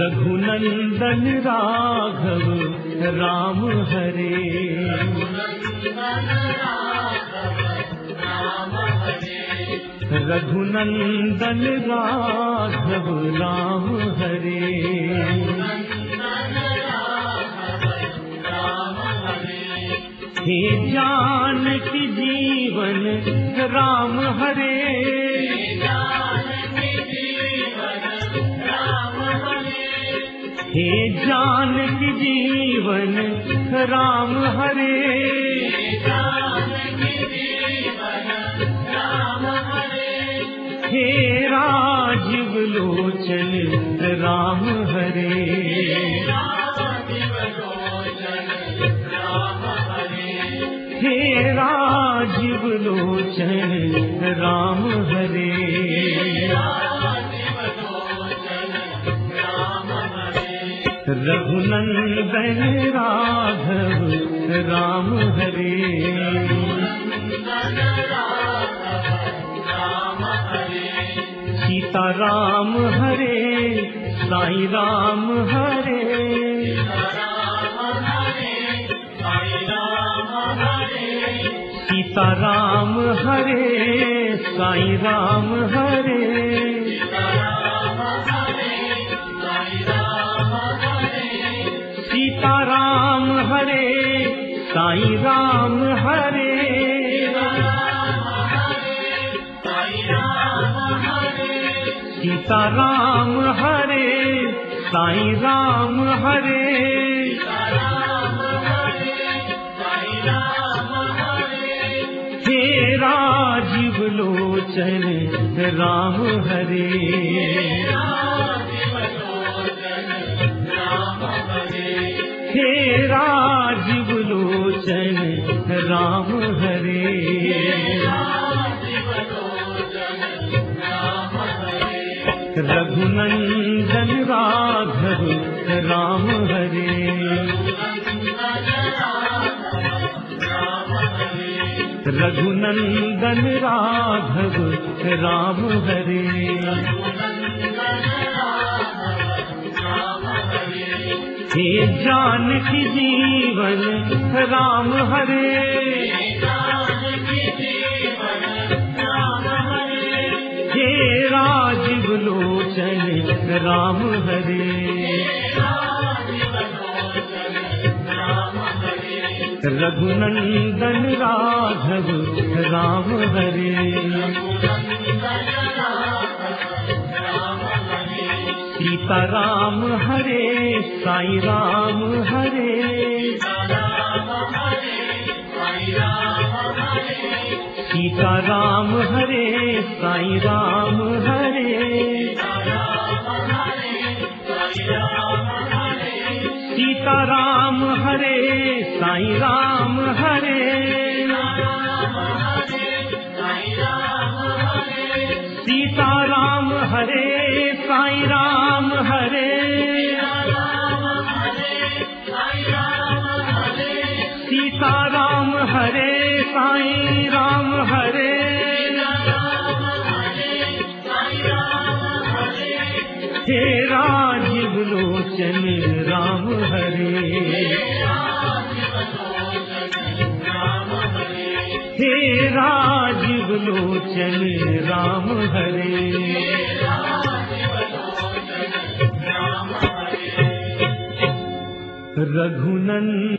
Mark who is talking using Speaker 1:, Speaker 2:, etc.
Speaker 1: रघुनन्दन राघव राम हरे। रघुनन्दन राघव राम हरे। हे जानकी जीवन राम हरे जानकी जीवन राम हरे। हे राजीव लोचन राम हरे। हे राजीव लोचन राम हरे रघुनन्दन राघव राम हरे सीता राम हरे साई राम हरे सीता राम हरे साई राम हरे साई राम हरे। सीता राम हरे साई राम हरे। हे राजीव लोचन राम हरे। हे राजीव राम हरे। रघुनन्दन राघव राम हरे। रघुनन्दन राघव राम हरे हे जानकी जीवन राम हरे। हे राजीव लोचन राम हरे। रघुनन्दन राघव राम हरे हरे साई राम हरे। सीता राम हरे साई राम हरे। सीता राम हरे साई राम हरे। सीता राम हरे साई राम हे राजीव लोचन राम हरे। हे राजीव लोचन राम हरे। रघुनंद